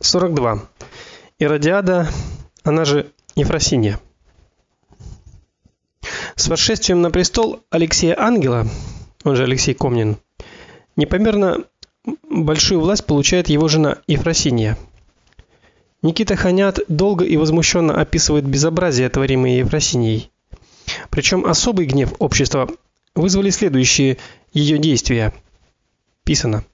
42. Иродиада, она же Ефросинья. С восшествием на престол Алексея Ангела, он же Алексей Комнин, непомерно большую власть получает его жена Ефросинья. Никита Ханят долго и возмущенно описывает безобразие, творимое Ефросиньей. Причем особый гнев общества вызвали следующие ее действия. Писано: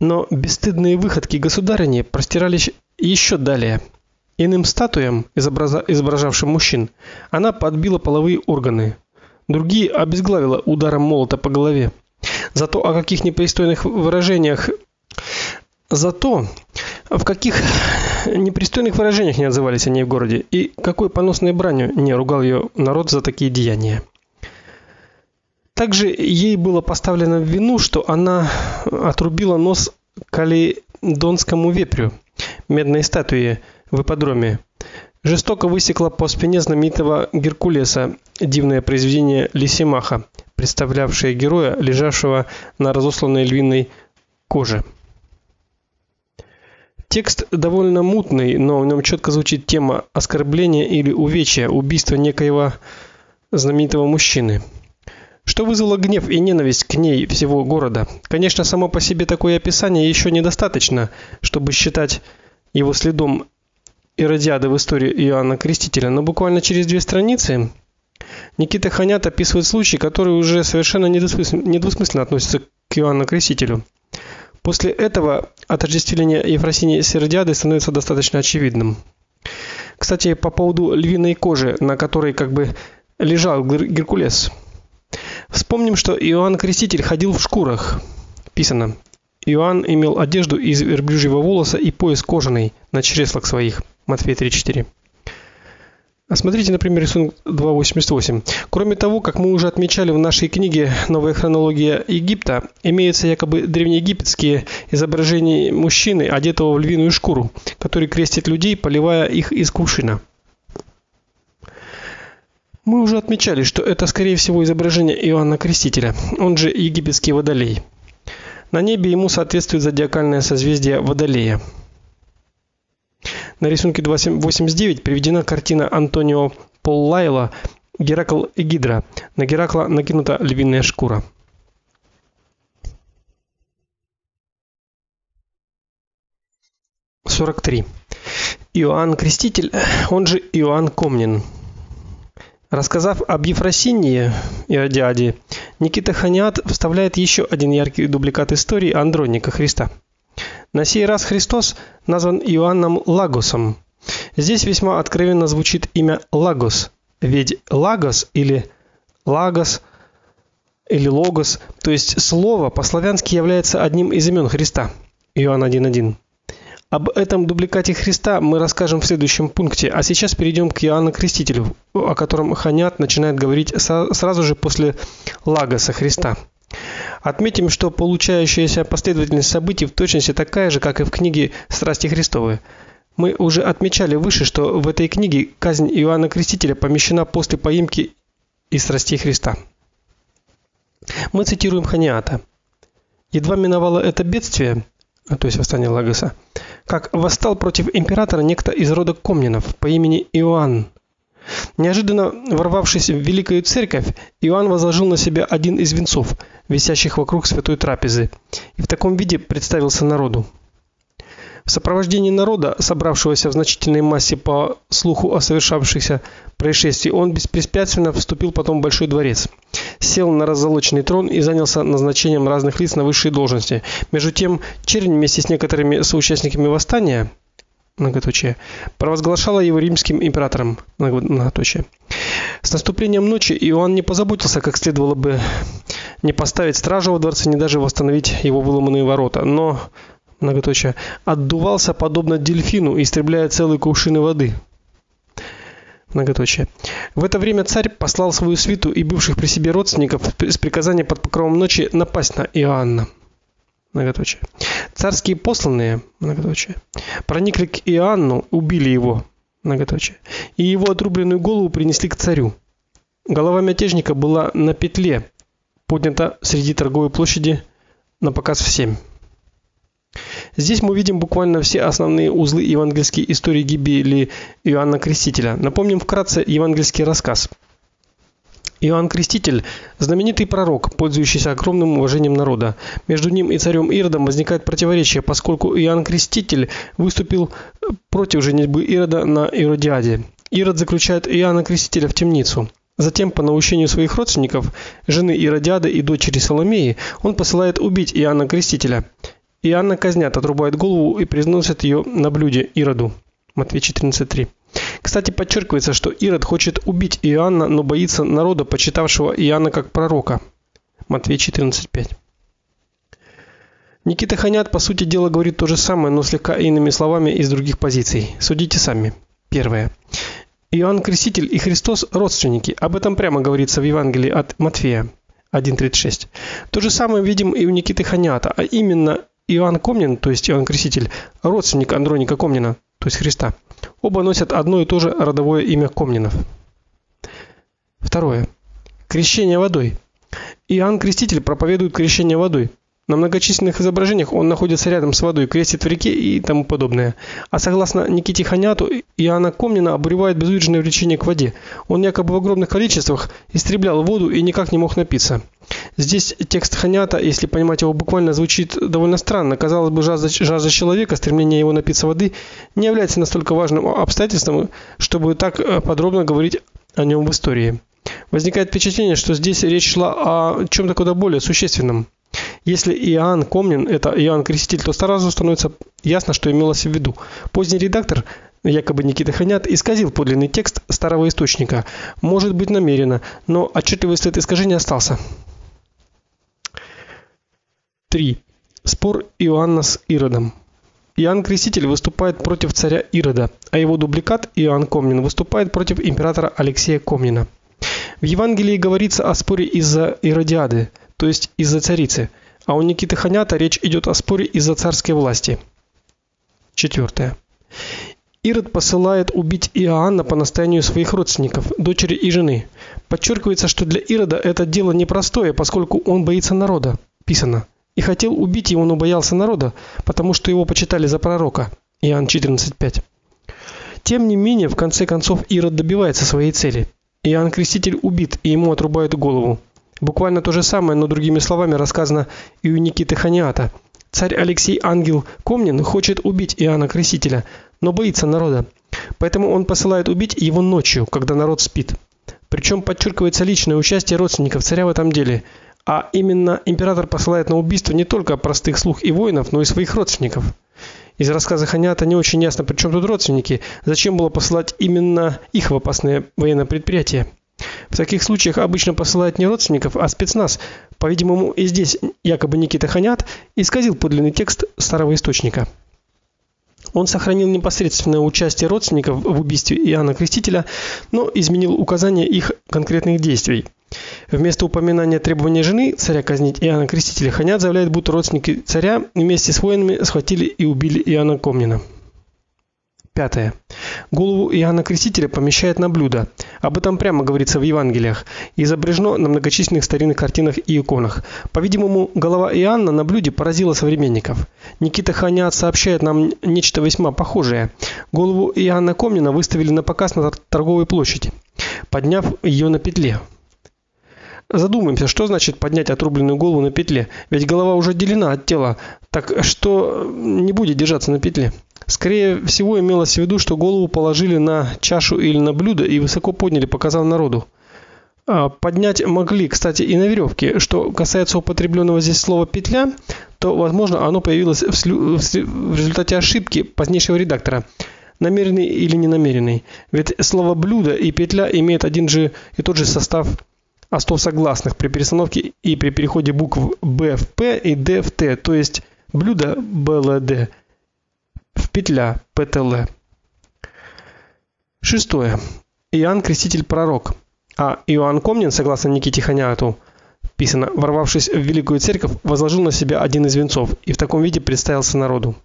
но бесстыдные выходки государыни простирались еще далее. Иным статуям, изображавшим мужчин, она подбила половые органы. Другие обезглавила ударом молота по голове. Зато о каких непристойных выражениях Зато в каких непристойных выражениях не отзывались они в городе и какой поносной бранью не ругал ее народ за такие деяния. Также ей было поставлено в вину, что она отрубила нос каледонскому вепрю, медной статуе в ипподроме. Жестоко высекла по спине знаменитого Геркулеса дивное произведение Лисимаха, представлявшее героя, лежавшего на разосланной львиной коже. Текст довольно мутный, но в нем четко звучит тема оскорбления или увечья, убийства некоего знаменитого мужчины что вызвало гнев и ненависть к ней всего города. Конечно, само по себе такое описание еще недостаточно, чтобы считать его следом Иродиады в истории Иоанна Крестителя, но буквально через две страницы Никита Ханят описывает случай, который уже совершенно недвусмысленно относится к Иоанну Крестителю. После этого отождествление Ефросинии с Иродиадой становится достаточно очевидным. Кстати, по поводу львиной кожи, на которой как бы лежал Геркулес – Вспомним, что Иоанн Креститель ходил в шкурах. Писано: Иоанн имел одежду из верблюжьего волоса и пояс кожаный на чреслах своих. Матфея 3:4. Осмотрите, например, рисунок 2.88. Кроме того, как мы уже отмечали в нашей книге Новая хронология Египта, имеются якобы древнеегипетские изображения мужчины, одетого в львиную шкуру, который крестит людей, поливая их из кувшина. Мы уже отмечали, что это скорее всего изображение Иоанна Крестителя, он же египетский Водолей. На небе ему соответствует зодиакальное созвездие Водолея. На рисунке 289 приведена картина Антонио Поллайла Геракл и Гидра. На Геракла накинута львиная шкура. Сорок три. Иоанн Креститель, он же Иоанн Комнин. Рассказав об Ефросинии и о дяде, Никита Хониат вставляет еще один яркий дубликат истории Андроника Христа. На сей раз Христос назван Иоанном Лагосом. Здесь весьма откровенно звучит имя Лагос, ведь Лагос или Лагос или Логос, то есть слово по-славянски является одним из имен Христа. Иоанн 1:1. Об этом дубликате Христа мы расскажем в следующем пункте, а сейчас перейдем к Иоанну Крестителю, о котором Ханят начинает говорить сразу же после Лагоса Христа. Отметим, что получающаяся последовательность событий в точности такая же, как и в книге Страсти Христовы. Мы уже отмечали выше, что в этой книге казнь Иоанна Крестителя помещена после поимки и страстей Христа. Мы цитируем Ханиата. Едва миновало это бедствие, то есть восстание Лагоса, как восстал против императора некто из рода Комнинов по имени Иоанн. Неожиданно ворвавшись в великую церковь, Иоанн возложил на себя один из венцов, висящих вокруг святой трапезы, и в таком виде представился народу. В сопровождении народа, собравшегося в значительной массе по слуху о совершавшихся происшествиях, он беспрепятственно вступил потом в большой дворец, сел на раззолоченный трон и занялся назначением разных лиц на высшие должности. Между тем, чернь вместе с некоторыми соучастниками восстания многоточие провозглашала его римским императором многоточие. С наступлением ночи Иоанн не позаботился, как следовало бы, не поставить стражу во дворце, ни даже восстановить его выломанные ворота, но многоточие, отдувался подобно дельфину, истребляя целые кувшины воды. Многоточие. В это время царь послал свою свиту и бывших при себе родственников с приказанием под покровом ночи напасть на Иоанна. Многоточие. Царские посланные, многоточие, проникли к Иоанну, убили его, многоточие, и его отрубленную голову принесли к царю. Голова мятежника была на петле, поднята среди торговой площади на показ всем. Здесь мы видим буквально все основные узлы евангельской истории гибели Иоанна Крестителя. Напомним вкратце евангельский рассказ. Иоанн Креститель знаменитый пророк, пользующийся огромным уважением народа. Между ним и царем Иродом возникает противоречие, поскольку Иоанн Креститель выступил против женитьбы Ирода на Иродиаде. Ирод заключает Иоанна Крестителя в темницу. Затем, по наущению своих родственников, жены Иродиады и дочери Соломеи, он посылает убить Иоанна Крестителя. Иоанна казнят, отрубают голову и приносят ее на блюде Ироду. Матфея 14:3. Кстати, подчеркивается, что Ирод хочет убить Иоанна, но боится народа, почитавшего Иоанна как пророка. Матфея 14:5. Никита Ханят по сути дела говорит то же самое, но слегка иными словами из других позиций. Судите сами. Первое. Иоанн Креститель и Христос родственники. Об этом прямо говорится в Евангелии от Матфея 1:36. То же самое видим и у Никиты Ханиата, а именно Иоанн Комнин, то есть Иоанн Креститель, родственник Андроника Комнина, то есть Христа. Оба носят одно и то же родовое имя Комнинов. Второе. Крещение водой. Иоанн Креститель проповедует крещение водой. На многочисленных изображениях он находится рядом с водой, крестит в реке и тому подобное. А согласно Никите Ханяту, Иоанна Комнина обуревает безудержное влечение к воде. Он якобы в огромных количествах истреблял воду и никак не мог напиться. Здесь текст Ханята, если понимать его буквально, звучит довольно странно. Казалось бы, жажда, жажда человека, стремление его напиться воды не является настолько важным обстоятельством, чтобы так э, подробно говорить о нем в истории. Возникает впечатление, что здесь речь шла о чем то куда более существенном. Если Иоанн Комнин это Иоанн Креститель, то сразу становится ясно, что имелось в виду. Поздний редактор якобы Никита Ханят исказил подлинный текст старого источника. Может быть, намеренно, но отчетливый след искажения остался. 3. Спор Иоанна с Иродом. Иоанн Креститель выступает против царя Ирода, а его дубликат Иоанн Комнин выступает против императора Алексея Комнина. В Евангелии говорится о споре из-за Иродиады, то есть из-за царицы – а у Никиты Ханята речь идет о споре из-за царской власти. Четвертое. Ирод посылает убить Иоанна по настоянию своих родственников, дочери и жены. Подчеркивается, что для Ирода это дело непростое, поскольку он боится народа. Писано: "И хотел убить его, но боялся народа, потому что его почитали за пророка". Иоанн 14:5. Тем не менее, в конце концов Ирод добивается своей цели. Иоанн Креститель убит, и ему отрубают голову. Буквально то же самое, но другими словами рассказано и у Никиты Ханиата. Царь Алексей Ангел Комнин хочет убить Иоанна Крестителя, но боится народа. Поэтому он посылает убить его ночью, когда народ спит. Причем подчеркивается личное участие родственников царя в этом деле. А именно император посылает на убийство не только простых слуг и воинов, но и своих родственников. Из рассказа Ханиата не очень ясно, при тут родственники, зачем было посылать именно их в опасное военное предприятие. В таких случаях обычно посылают не родственников, а спецназ. По-видимому, и здесь якобы Никита Ханят исказил подлинный текст старого источника. Он сохранил непосредственное участие родственников в убийстве Иоанна Крестителя, но изменил указания их конкретных действий. Вместо упоминания требования жены царя казнить Иоанна Крестителя Ханят заявляет, будто родственники царя вместе с воинами схватили и убили Иоанна Комнина. Пятое. Голову Иоанна Крестителя помещают на блюдо. Об этом прямо говорится в Евангелиях изображено на многочисленных старинных картинах и иконах. По-видимому, голова Иоанна на блюде поразила современников. Никита Ханиат сообщает нам нечто весьма похожее. Голову Иоанна Комнина выставили на показ на торговой площади, подняв ее на петле. Задумаемся, что значит поднять отрубленную голову на петле? Ведь голова уже отделена от тела. Так что не будет держаться на петле? Скорее всего, имелось в виду, что голову положили на чашу или на блюдо и высоко подняли, показав народу. А, поднять могли, кстати, и на веревке. Что касается употребленного здесь слова петля, то, возможно, оно появилось в, слю... в результате ошибки позднейшего редактора, намеренный или ненамеренный. Ведь слово блюдо и петля имеют один же и тот же состав остов согласных при перестановке и при переходе букв Б в П и Д в Т, то есть блюдо БЛД в петля ПТЛ. Шестое. Иоанн Креститель пророк. А Иоанн Комнин, согласно Никите Ханиату, писано, ворвавшись в великую церковь, возложил на себя один из венцов и в таком виде представился народу.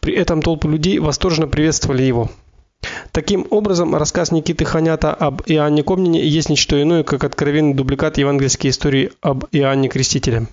При этом толпы людей восторженно приветствовали его. Таким образом, рассказ Никиты Ханята об Иоанне Комнине есть не что иное, как откровенный дубликат евангельской истории об Иоанне Крестителе.